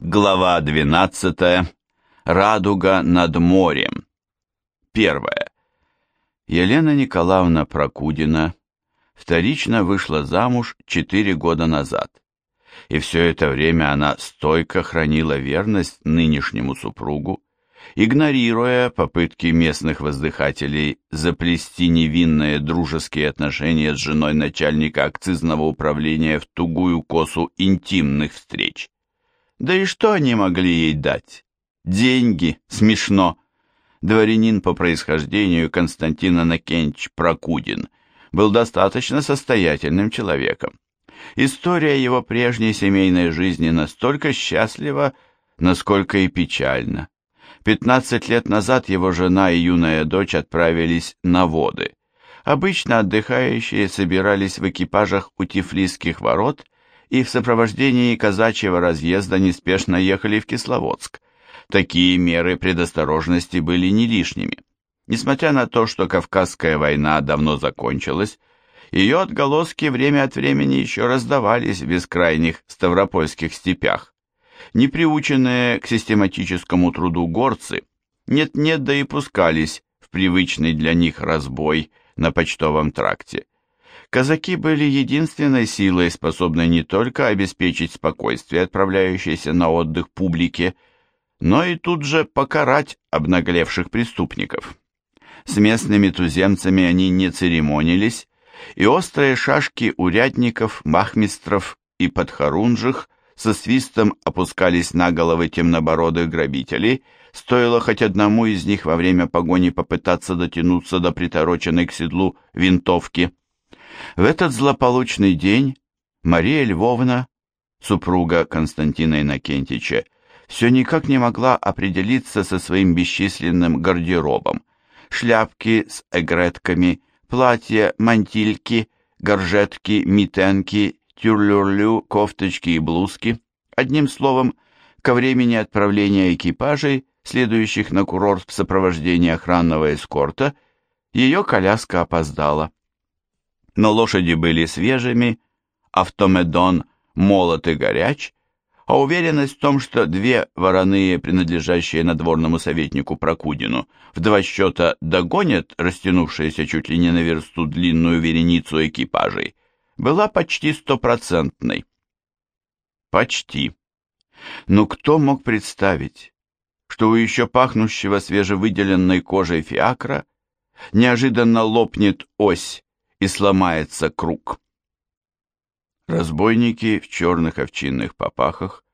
Глава 12. Радуга над морем. Первое. Елена Николаевна Прокудина вторично вышла замуж четыре года назад, и все это время она стойко хранила верность нынешнему супругу, игнорируя попытки местных воздыхателей заплести невинные дружеские отношения с женой начальника акцизного управления в тугую косу интимных встреч. Да и что они могли ей дать? Деньги, смешно. Дворянин по происхождению Константин Анакенч Прокудин был достаточно состоятельным человеком. История его прежней семейной жизни настолько счастлива, насколько и печальна. Пятнадцать лет назад его жена и юная дочь отправились на воды. Обычно отдыхающие собирались в экипажах у Тифлисских ворот и в сопровождении казачьего разъезда неспешно ехали в Кисловодск. Такие меры предосторожности были не лишними. Несмотря на то, что Кавказская война давно закончилась, ее отголоски время от времени еще раздавались в бескрайних ставропольских степях. Неприученные к систематическому труду горцы нет-нет да и пускались в привычный для них разбой на почтовом тракте. Казаки были единственной силой, способной не только обеспечить спокойствие отправляющейся на отдых публике, но и тут же покарать обнаглевших преступников. С местными туземцами они не церемонились, и острые шашки урядников, махмистров и подхорунжих со свистом опускались на головы темнобородых грабителей, стоило хоть одному из них во время погони попытаться дотянуться до притороченной к седлу винтовки. В этот злополучный день Мария Львовна, супруга Константина Иннокентича, все никак не могла определиться со своим бесчисленным гардеробом. Шляпки с эгретками, платья, мантильки, горжетки, митенки, тюрлюрлю, кофточки и блузки. Одним словом, ко времени отправления экипажей, следующих на курорт в сопровождении охранного эскорта, ее коляска опоздала но лошади были свежими, автомедон молот и горяч, а уверенность в том, что две вороные, принадлежащие надворному советнику Прокудину, в два счета догонят растянувшуюся чуть ли не на версту длинную вереницу экипажей, была почти стопроцентной. Почти. Но кто мог представить, что у еще пахнущего свежевыделенной кожей фиакра неожиданно лопнет ось и сломается круг. Разбойники в черных овчинных попахах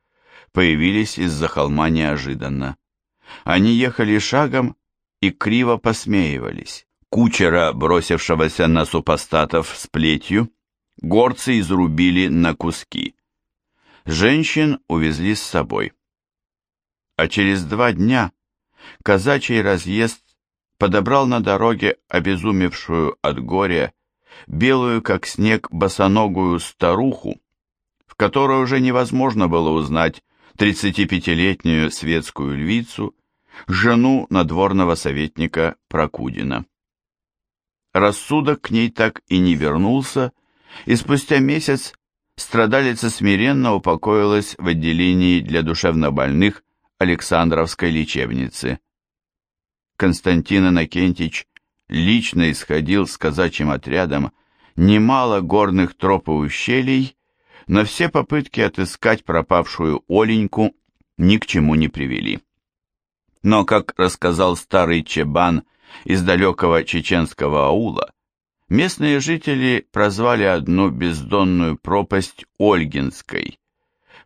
появились из-за холма неожиданно. Они ехали шагом и криво посмеивались. Кучера, бросившегося на супостатов с плетью, горцы изрубили на куски. Женщин увезли с собой. А через два дня казачий разъезд подобрал на дороге обезумевшую от горя белую, как снег, босоногую старуху, в которой уже невозможно было узнать 35-летнюю светскую львицу, жену надворного советника Прокудина. Рассудок к ней так и не вернулся, и спустя месяц страдалица смиренно упокоилась в отделении для душевнобольных Александровской лечебницы. Константин Иннокентич лично исходил с казачьим отрядом немало горных троп и ущелий, но все попытки отыскать пропавшую Оленьку ни к чему не привели. Но, как рассказал старый Чебан из далекого чеченского аула, местные жители прозвали одну бездонную пропасть Ольгинской,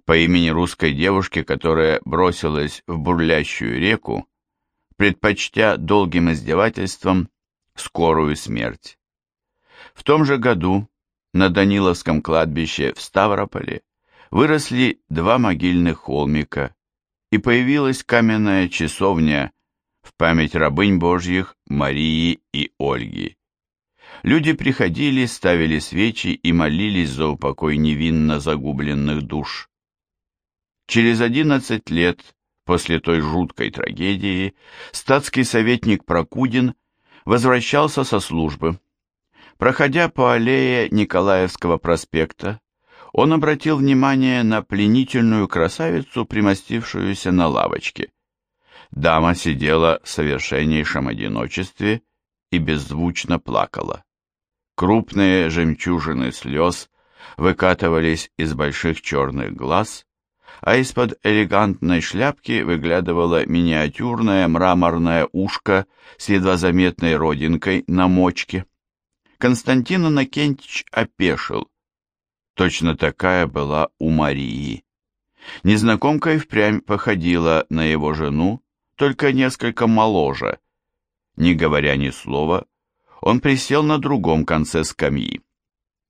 по имени русской девушки, которая бросилась в бурлящую реку, предпочтя долгим издевательствам скорую смерть. В том же году на Даниловском кладбище в Ставрополе выросли два могильных холмика, и появилась каменная часовня в память рабынь Божьих Марии и Ольги. Люди приходили, ставили свечи и молились за упокой невинно загубленных душ. Через одиннадцать лет после той жуткой трагедии статский советник Прокудин возвращался со службы. Проходя по аллее Николаевского проспекта, он обратил внимание на пленительную красавицу, примостившуюся на лавочке. Дама сидела в совершеннейшем одиночестве и беззвучно плакала. Крупные жемчужины слез выкатывались из больших черных глаз, а из-под элегантной шляпки выглядывало миниатюрное мраморное ушко с едва заметной родинкой на мочке. Константин Иннокентич опешил. Точно такая была у Марии. Незнакомка и впрямь походила на его жену, только несколько моложе. Не говоря ни слова, он присел на другом конце скамьи.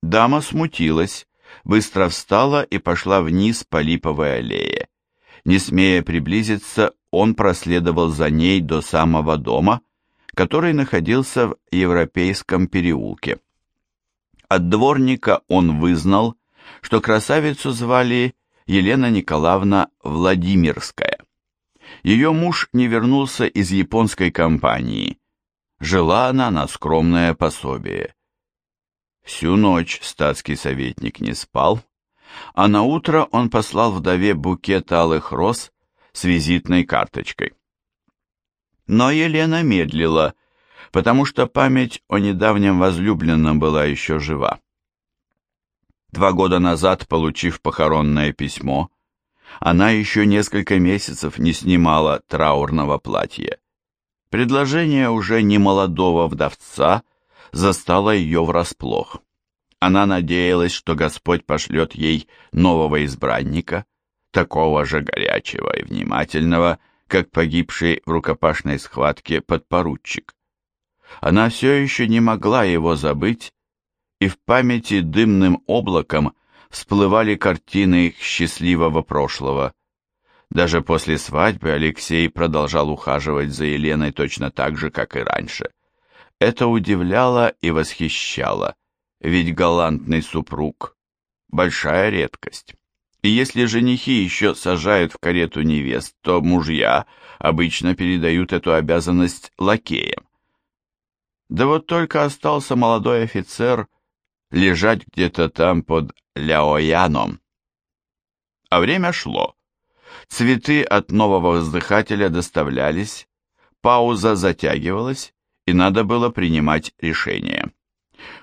Дама смутилась, быстро встала и пошла вниз по липовой аллее. Не смея приблизиться, он проследовал за ней до самого дома, который находился в Европейском переулке. От дворника он вызнал, что красавицу звали Елена Николаевна Владимирская. Ее муж не вернулся из японской компании. Жила она на скромное пособие. Всю ночь статский советник не спал, а на утро он послал вдове букет алых роз с визитной карточкой. Но Елена медлила, потому что память о недавнем возлюбленном была еще жива. Два года назад, получив похоронное письмо, она еще несколько месяцев не снимала траурного платья. Предложение уже немолодого вдовца застало ее врасплох. Она надеялась, что Господь пошлет ей нового избранника, такого же горячего и внимательного, как погибший в рукопашной схватке подпоручик. Она все еще не могла его забыть, и в памяти дымным облаком всплывали картины их счастливого прошлого. Даже после свадьбы Алексей продолжал ухаживать за Еленой точно так же, как и раньше. Это удивляло и восхищало, ведь галантный супруг – большая редкость. И если женихи еще сажают в карету невест, то мужья обычно передают эту обязанность лакеям. Да вот только остался молодой офицер лежать где-то там под Ляояном. А время шло. Цветы от нового воздыхателя доставлялись, пауза затягивалась, и надо было принимать решение.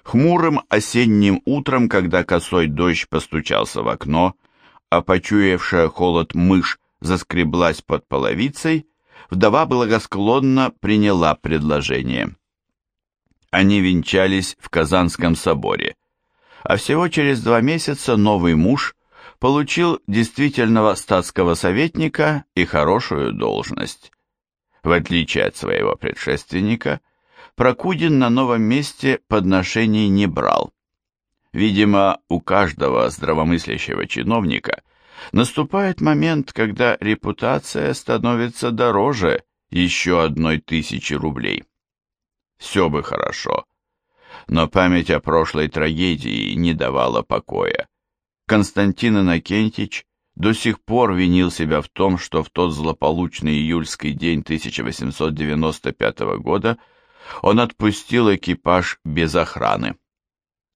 Хмурым осенним утром, когда косой дождь постучался в окно, а почуявшая холод мышь заскреблась под половицей, вдова благосклонно приняла предложение. Они венчались в Казанском соборе, а всего через два месяца новый муж получил действительного статского советника и хорошую должность. В отличие от своего предшественника, Прокудин на новом месте подношений не брал. Видимо, у каждого здравомыслящего чиновника наступает момент, когда репутация становится дороже еще одной тысячи рублей. Все бы хорошо, но память о прошлой трагедии не давала покоя. Константин Иннокентич до сих пор винил себя в том, что в тот злополучный июльский день 1895 года он отпустил экипаж без охраны.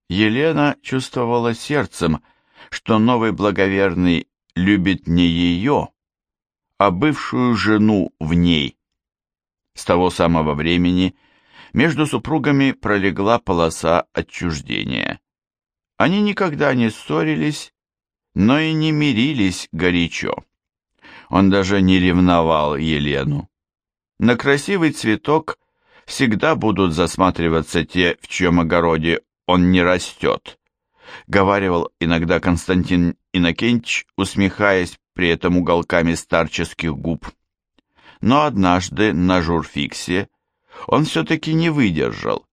Елена чувствовала сердцем, что новый благоверный любит не ее, а бывшую жену в ней. С того самого времени между супругами пролегла полоса отчуждения. Они никогда не ссорились, но и не мирились горячо. Он даже не ревновал Елену. На красивый цветок всегда будут засматриваться те, в чьем огороде он не растет, говаривал иногда Константин Иннокентьевич, усмехаясь при этом уголками старческих губ. Но однажды на журфиксе он все-таки не выдержал,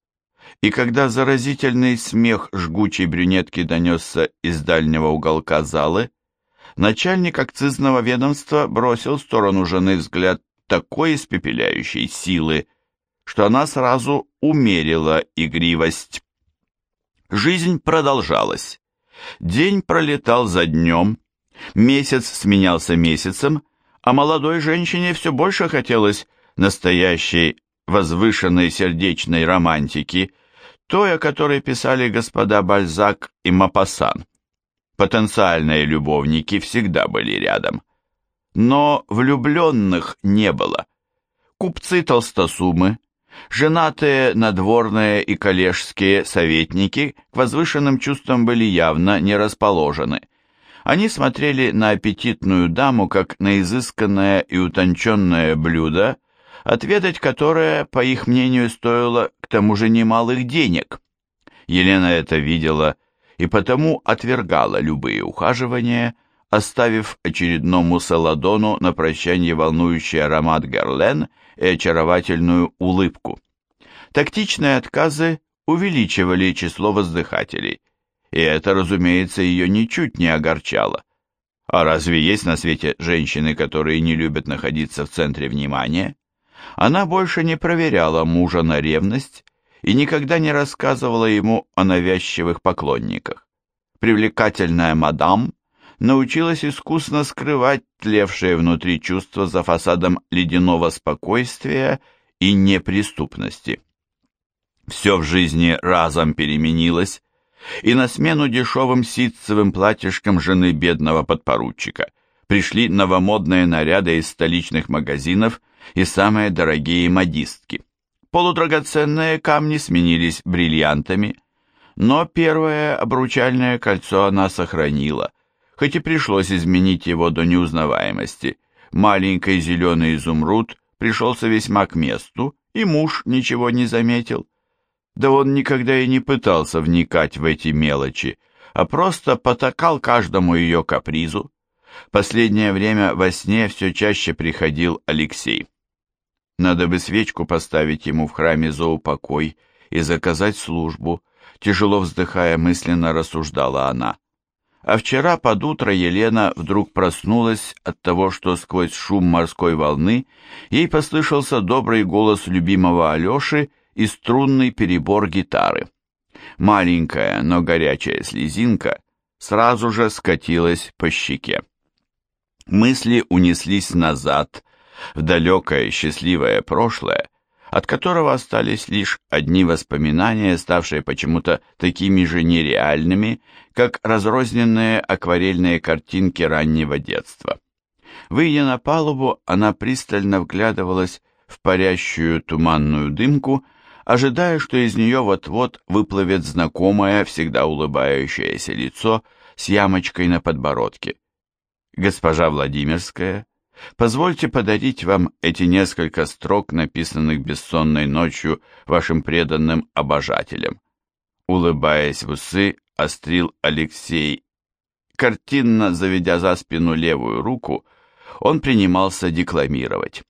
и когда заразительный смех жгучей брюнетки донесся из дальнего уголка залы, начальник акцизного ведомства бросил в сторону жены взгляд такой испепеляющей силы, что она сразу умерила игривость. Жизнь продолжалась. День пролетал за днем, месяц сменялся месяцем, а молодой женщине все больше хотелось настоящей возвышенной сердечной романтики, той, о которой писали господа Бальзак и Мапассан. Потенциальные любовники всегда были рядом. Но влюбленных не было. Купцы-толстосумы, женатые надворные и коллежские советники к возвышенным чувствам были явно не расположены. Они смотрели на аппетитную даму как на изысканное и утонченное блюдо, отведать которое, по их мнению, стоило к тому же немалых денег. Елена это видела и потому отвергала любые ухаживания, оставив очередному Саладону на прощание волнующий аромат Герлен и очаровательную улыбку. Тактичные отказы увеличивали число воздыхателей, и это, разумеется, ее ничуть не огорчало. А разве есть на свете женщины, которые не любят находиться в центре внимания? Она больше не проверяла мужа на ревность и никогда не рассказывала ему о навязчивых поклонниках. Привлекательная мадам научилась искусно скрывать тлевшие внутри чувства за фасадом ледяного спокойствия и неприступности. Все в жизни разом переменилось, и на смену дешевым ситцевым платьишкам жены бедного подпоручика пришли новомодные наряды из столичных магазинов и самые дорогие модистки. Полудрагоценные камни сменились бриллиантами, но первое обручальное кольцо она сохранила, хоть и пришлось изменить его до неузнаваемости. Маленький зеленый изумруд пришелся весьма к месту, и муж ничего не заметил. Да он никогда и не пытался вникать в эти мелочи, а просто потакал каждому ее капризу. Последнее время во сне все чаще приходил Алексей. Надо бы свечку поставить ему в храме за упокой и заказать службу, тяжело вздыхая мысленно рассуждала она. А вчера под утро Елена вдруг проснулась от того, что сквозь шум морской волны ей послышался добрый голос любимого Алеши и струнный перебор гитары. Маленькая, но горячая слезинка сразу же скатилась по щеке. Мысли унеслись назад, в далекое счастливое прошлое, от которого остались лишь одни воспоминания, ставшие почему-то такими же нереальными, как разрозненные акварельные картинки раннего детства. Выйдя на палубу, она пристально вглядывалась в парящую туманную дымку, ожидая, что из нее вот-вот выплывет знакомое, всегда улыбающееся лицо с ямочкой на подбородке. Госпожа Владимирская, Позвольте подарить вам эти несколько строк, написанных бессонной ночью вашим преданным обожателям. Улыбаясь в усы, острил Алексей. Картинно заведя за спину левую руку, он принимался декламировать.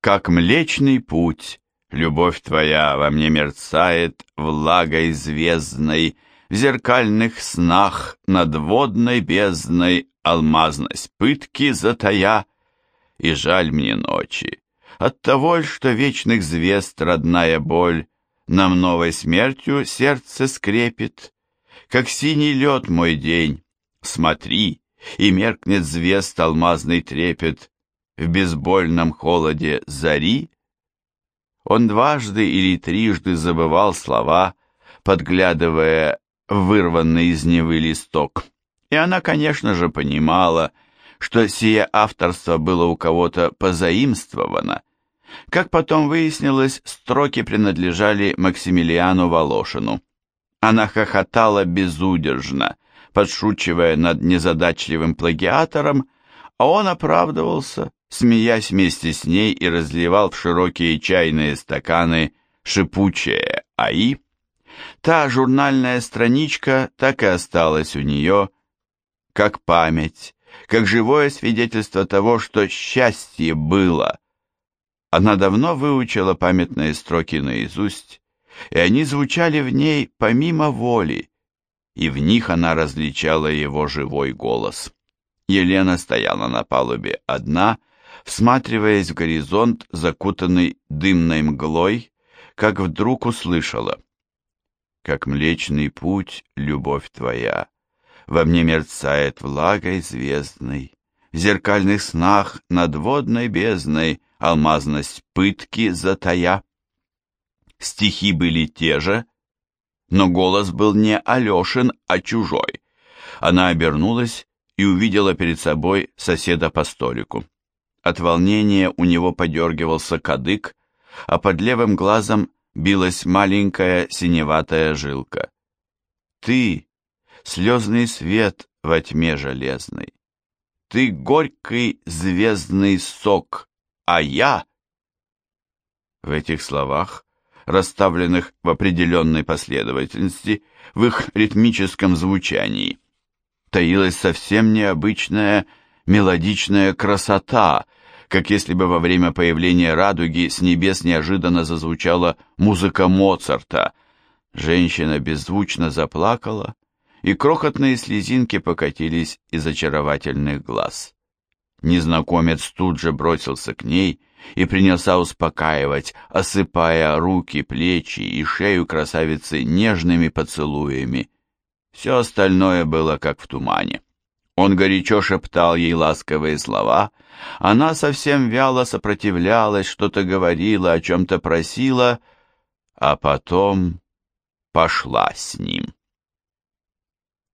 «Как млечный путь, любовь твоя во мне мерцает влагой звездной, в зеркальных снах над водной бездной алмазность пытки затая» и жаль мне ночи. От того, что вечных звезд родная боль нам новой смертью сердце скрепит. Как синий лед мой день, смотри, и меркнет звезд алмазный трепет в безбольном холоде зари. Он дважды или трижды забывал слова, подглядывая вырванный из Невы листок. И она, конечно же, понимала, что сие авторство было у кого-то позаимствовано. Как потом выяснилось, строки принадлежали Максимилиану Волошину. Она хохотала безудержно, подшучивая над незадачливым плагиатором, а он оправдывался, смеясь вместе с ней и разливал в широкие чайные стаканы шипучее АИ. Та журнальная страничка так и осталась у нее, как память, как живое свидетельство того, что счастье было. Она давно выучила памятные строки наизусть, и они звучали в ней помимо воли, и в них она различала его живой голос. Елена стояла на палубе одна, всматриваясь в горизонт, закутанный дымной мглой, как вдруг услышала. «Как млечный путь, любовь твоя, во мне мерцает влагой звездной, В зеркальных снах над водной бездной Алмазность пытки затая. Стихи были те же, но голос был не Алешин, а чужой. Она обернулась и увидела перед собой соседа по столику. От волнения у него подергивался кадык, а под левым глазом билась маленькая синеватая жилка. «Ты — слезный свет во тьме железной, ты — горький звездный сок, а я...» В этих словах, расставленных в определенной последовательности, в их ритмическом звучании, таилась совсем необычная мелодичная красота, как если бы во время появления радуги с небес неожиданно зазвучала музыка Моцарта. Женщина беззвучно заплакала, и крохотные слезинки покатились из очаровательных глаз. Незнакомец тут же бросился к ней и принялся успокаивать, осыпая руки, плечи и шею красавицы нежными поцелуями. Все остальное было как в тумане. Он горячо шептал ей ласковые слова, она совсем вяло сопротивлялась, что-то говорила, о чем-то просила, а потом пошла с ним.